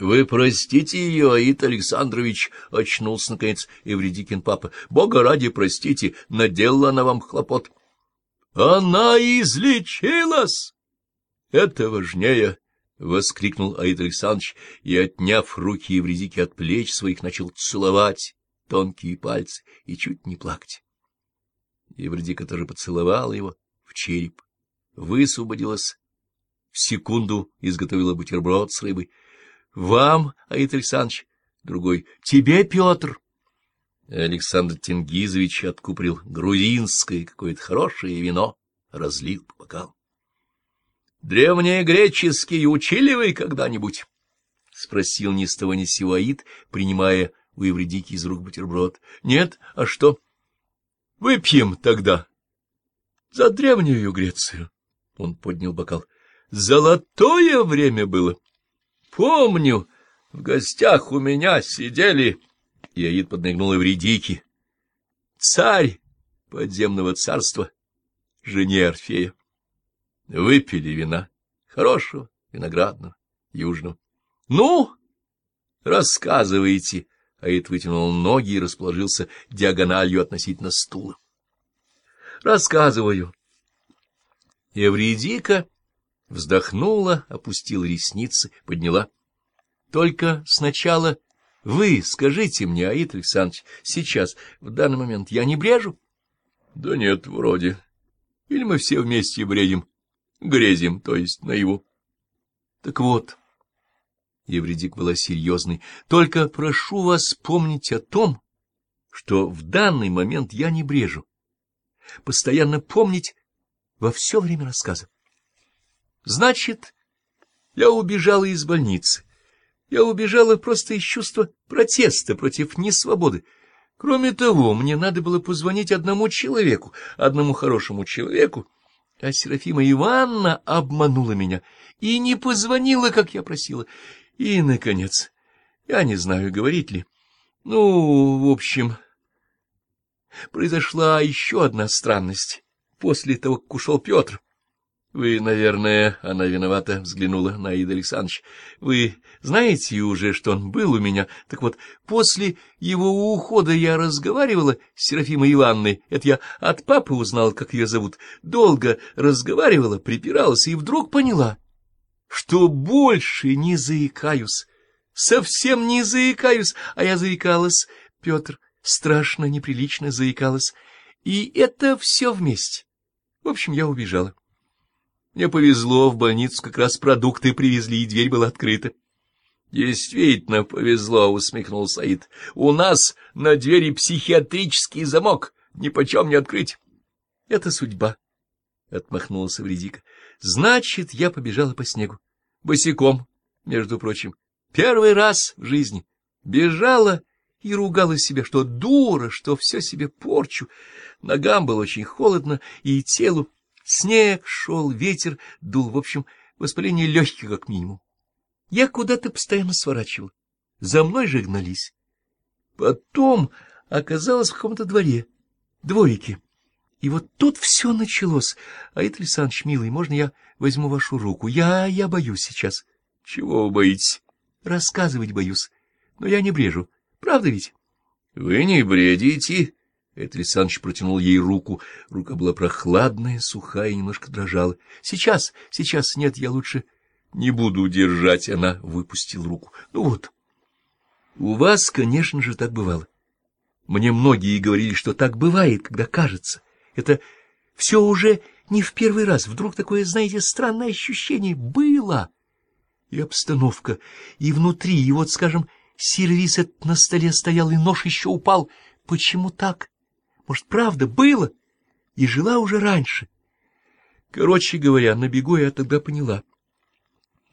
Вы простите ее, Аид Александрович, — очнулся, наконец, Эвредикин папа. — Бога ради, простите, наделала она вам хлопот. — Она излечилась! — Это важнее, — воскликнул Аид Александрович и, отняв руки Евредики от плеч своих, начал целовать тонкие пальцы и чуть не плакать. Евредика тоже поцеловала его в череп, высвободилась, в секунду изготовила бутерброд с рыбой, вам, Аид Александрович, другой — тебе, Петр. Александр Тенгизович откуприл грузинское какое-то хорошее вино, разлил по бокалам. — Древние греческие учили вы когда-нибудь? — спросил ни с того ни сего Аид, принимая у Евредики из рук бутерброд. — Нет, а что? — Выпьем тогда. — За древнюю Грецию. Он поднял бокал. — Золотое время было. — Помню, в гостях у меня сидели... И Аид поднагнул Эвредики. Царь подземного царства, жене Орфея. Выпили вина, хорошего, виноградного, южного. — Ну, рассказывайте. Аид вытянул ноги и расположился диагональю относительно стула. — Рассказываю. Эвредика Вздохнула, опустила ресницы, подняла. — Только сначала вы скажите мне, Аид Александрович, сейчас, в данный момент, я не брежу? — Да нет, вроде. Или мы все вместе бредим, грезим, то есть наяву. — Так вот, Евредик была серьезной, только прошу вас помнить о том, что в данный момент я не брежу. Постоянно помнить во все время рассказа. Значит, я убежала из больницы. Я убежала просто из чувства протеста против несвободы. Кроме того, мне надо было позвонить одному человеку, одному хорошему человеку, а Серафима Ивановна обманула меня и не позвонила, как я просила. И, наконец, я не знаю, говорить ли. Ну, в общем, произошла еще одна странность после того, как ушел Петр. Вы, наверное, она виновата, взглянула на Аида Александрович. Вы знаете уже, что он был у меня. Так вот, после его ухода я разговаривала с Серафимой Ивановной. Это я от папы узнал, как ее зовут. Долго разговаривала, припиралась и вдруг поняла, что больше не заикаюсь. Совсем не заикаюсь, а я заикалась, Петр, страшно, неприлично заикалась. И это все вместе. В общем, я убежала. Мне повезло, в больницу как раз продукты привезли, и дверь была открыта. — Действительно повезло, — усмехнул Саид. — У нас на двери психиатрический замок, ни почем не открыть. — Это судьба, — отмахнулся Вредика. — Значит, я побежала по снегу. Босиком, между прочим. Первый раз в жизни. Бежала и ругала себя, что дура, что все себе порчу. Ногам было очень холодно, и телу Снег шел, ветер дул, в общем, воспаление легких как минимум. Я куда-то постоянно сворачивал. За мной же гнались. Потом оказалось в каком-то дворе, дворике. И вот тут все началось. А это, Александрович, милый, можно я возьму вашу руку? Я, я боюсь сейчас. Чего вы боитесь? Рассказывать боюсь. Но я не брежу. Правда ведь? Вы не бредите, это Александрович протянул ей руку. Рука была прохладная, сухая и немножко дрожала. — Сейчас, сейчас, нет, я лучше не буду держать. Она выпустила руку. — Ну вот. У вас, конечно же, так бывало. Мне многие говорили, что так бывает, когда кажется. Это все уже не в первый раз. Вдруг такое, знаете, странное ощущение было. И обстановка, и внутри, и вот, скажем, сервиз на столе стоял, и нож еще упал. Почему так? Может, правда, было? И жила уже раньше. Короче говоря, на бегу я тогда поняла.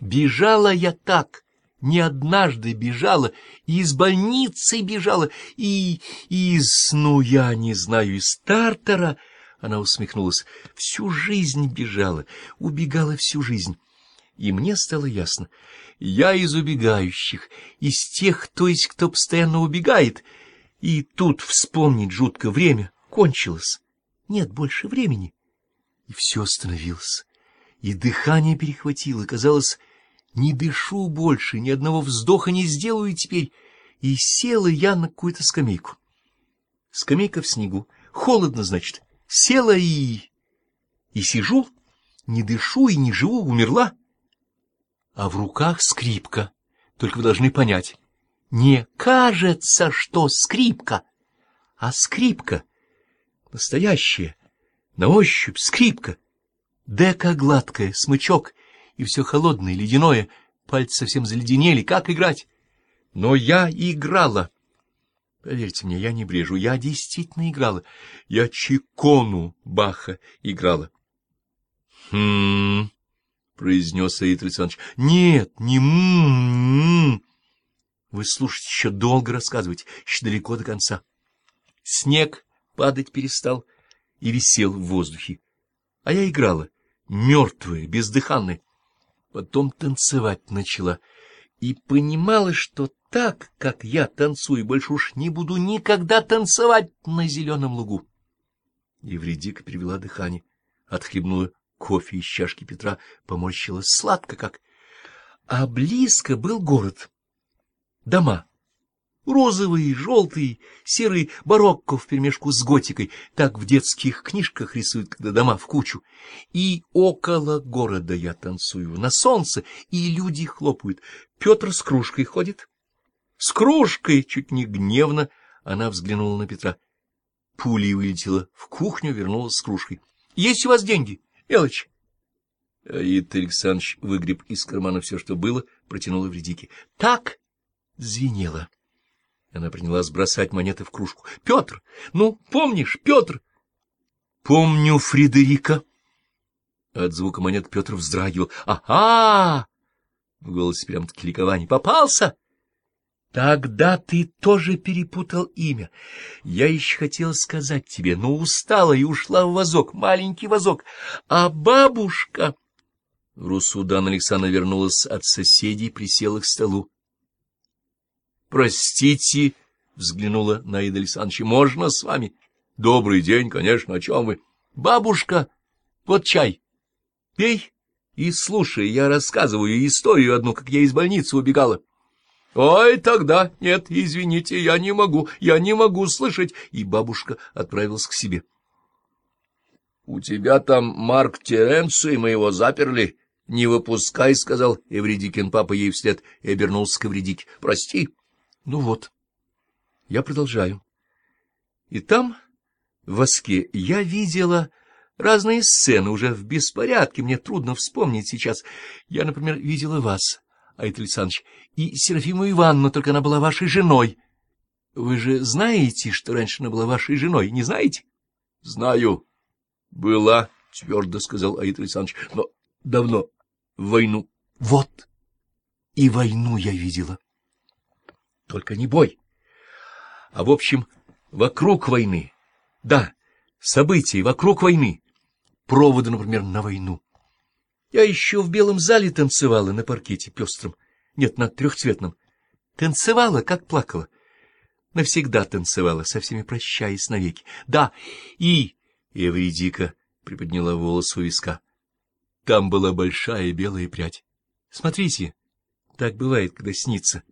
Бежала я так, не однажды бежала, и из больницы бежала, и из, ну, я не знаю, из стартера. Она усмехнулась. Всю жизнь бежала, убегала всю жизнь. И мне стало ясно. Я из убегающих, из тех, то есть кто постоянно убегает — и тут вспомнить жутко время кончилось. Нет больше времени. И все остановилось. И дыхание перехватило. Казалось, Не дышу больше, ни одного вздоха не сделаю теперь. И села я на какую-то скамейку. Скамейка в снегу. Холодно, значит. Села и... И сижу, не дышу и не живу, умерла. А в руках скрипка. Только вы должны понять. Не кажется, что скрипка, а скрипка. Настоящая, на ощупь скрипка. Дека гладкая, смычок, и все холодное, ледяное. Пальцы совсем заледенели. Как играть? Но я играла. Поверьте мне, я не брежу. Я действительно играла. Я чекону Баха играла. — Хм... — произнес Аид Александрович. — Нет, не м-м-м. Вы слушайте, еще долго рассказывать, еще далеко до конца. Снег падать перестал и висел в воздухе. А я играла, мертвая, бездыханная. Потом танцевать начала и понимала, что так, как я танцую, больше уж не буду никогда танцевать на зеленом лугу. Евредика перевела дыхание, отхлебнула кофе из чашки Петра, поморщилась сладко как. А близко был город, дома. Розовые, желтые, серые барокко вперемешку с готикой. Так в детских книжках рисуют, когда дома в кучу. И около города я танцую, на солнце, и люди хлопают. Петр с кружкой ходит. С кружкой, чуть не гневно, она взглянула на Петра. Пулей вылетела в кухню, вернулась с кружкой. — Есть у вас деньги, мелочь? Аид Александрович выгреб из кармана все, что было, протянул Эвредике. — Так звенело. Она принялась бросать монеты в кружку. — Петр! Ну, помнишь, Петр? — Помню Фредерика. От звука монет Петр вздрагивал. — Ага! В голосе прям-таки ликование. — Попался? — Тогда ты тоже перепутал имя. Я еще хотел сказать тебе, но устала и ушла в вазок, маленький вазок. А бабушка... Русудан Александра вернулась от соседей, присела к столу. — Простите, — взглянула на Ида Александровича, — можно с вами? — Добрый день, конечно, о чем вы? — Бабушка, вот чай. Пей и слушай, я рассказываю историю одну, как я из больницы убегала. — Ой, тогда нет, извините, я не могу, я не могу слышать. И бабушка отправилась к себе. — У тебя там Марк Теренций, мы его заперли. — Не выпускай, — сказал Эвредикин папа ей вслед и обернулся к Эвредике. — Прости. Ну вот, я продолжаю. И там, в воске, я видела разные сцены, уже в беспорядке, мне трудно вспомнить сейчас. Я, например, видела вас, Аид Александрович, и Серафиму Ивановну, только она была вашей женой. Вы же знаете, что раньше она была вашей женой, не знаете? — Знаю. — Была, — твердо сказал Аид Александрович, — но давно, войну. — Вот, и войну я видела. Только не бой. А в общем, вокруг войны. Да, события вокруг войны. Проводы, например, на войну. Я еще в белом зале танцевала на паркете пестром. Нет, на трехцветном. Танцевала, как плакала. Навсегда танцевала, со всеми прощаясь навеки. Да, и... Эвридика приподняла волос у виска. Там была большая белая прядь. Смотрите, так бывает, когда снится.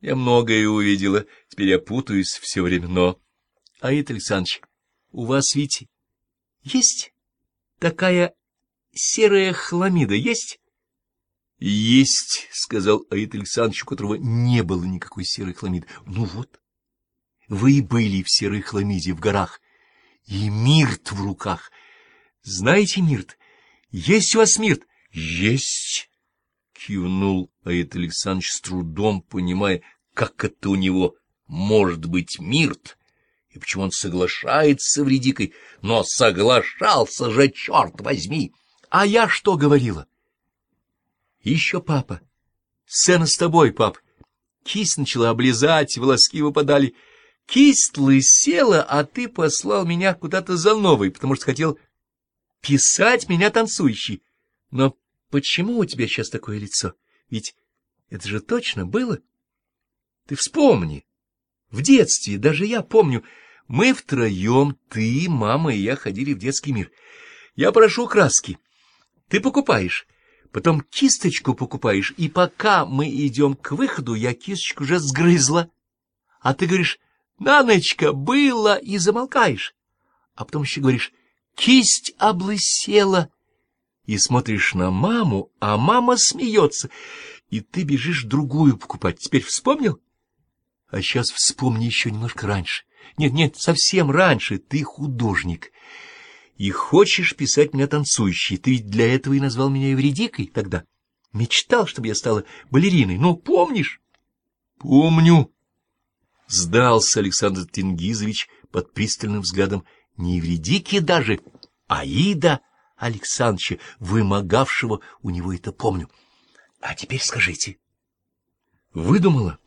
Я многое увидела, теперь я путаюсь все время, но... Аид Александрович, у вас ведь есть такая серая хламида, есть? — Есть, — сказал Аид Александрович, у которого не было никакой серой хламиды. — Ну вот, вы были в серой хламиде в горах, и мирт в руках. Знаете мирт? Есть у вас мирт? — Есть. — кивнул Аид Александрович с трудом, понимая, как это у него может быть мирт, и почему он соглашается с Вредикой. Но соглашался же, черт возьми! А я что говорила? Еще папа. Сцена с тобой, пап. Кисть начала облизать, волоски выпадали. Кисть лысела, а ты послал меня куда-то за новой, потому что хотел писать меня танцующий. Но Почему у тебя сейчас такое лицо? Ведь это же точно было. Ты вспомни. В детстве, даже я помню, мы втроем, ты, мама и я ходили в детский мир. Я прошу краски. Ты покупаешь. потом кисточку покупаешь, и пока мы идем к выходу, я кисточку уже сгрызла. А ты говоришь, Наночка, было, и замолкаешь. А потом еще говоришь, кисть облысела. И смотришь на маму, а мама смеется, и ты бежишь другую покупать. Теперь вспомнил? А сейчас вспомни еще немножко раньше. Нет, нет, совсем раньше. Ты художник. И хочешь писать меня танцующей. Ты ведь для этого и назвал меня Евредикой тогда. Мечтал, чтобы я стала балериной. Ну, помнишь? Помню. Сдался Александр Тенгизович под пристальным взглядом не Евредики даже, а Ида Александровича, вымогавшего у него это помню. А теперь скажите, выдумала?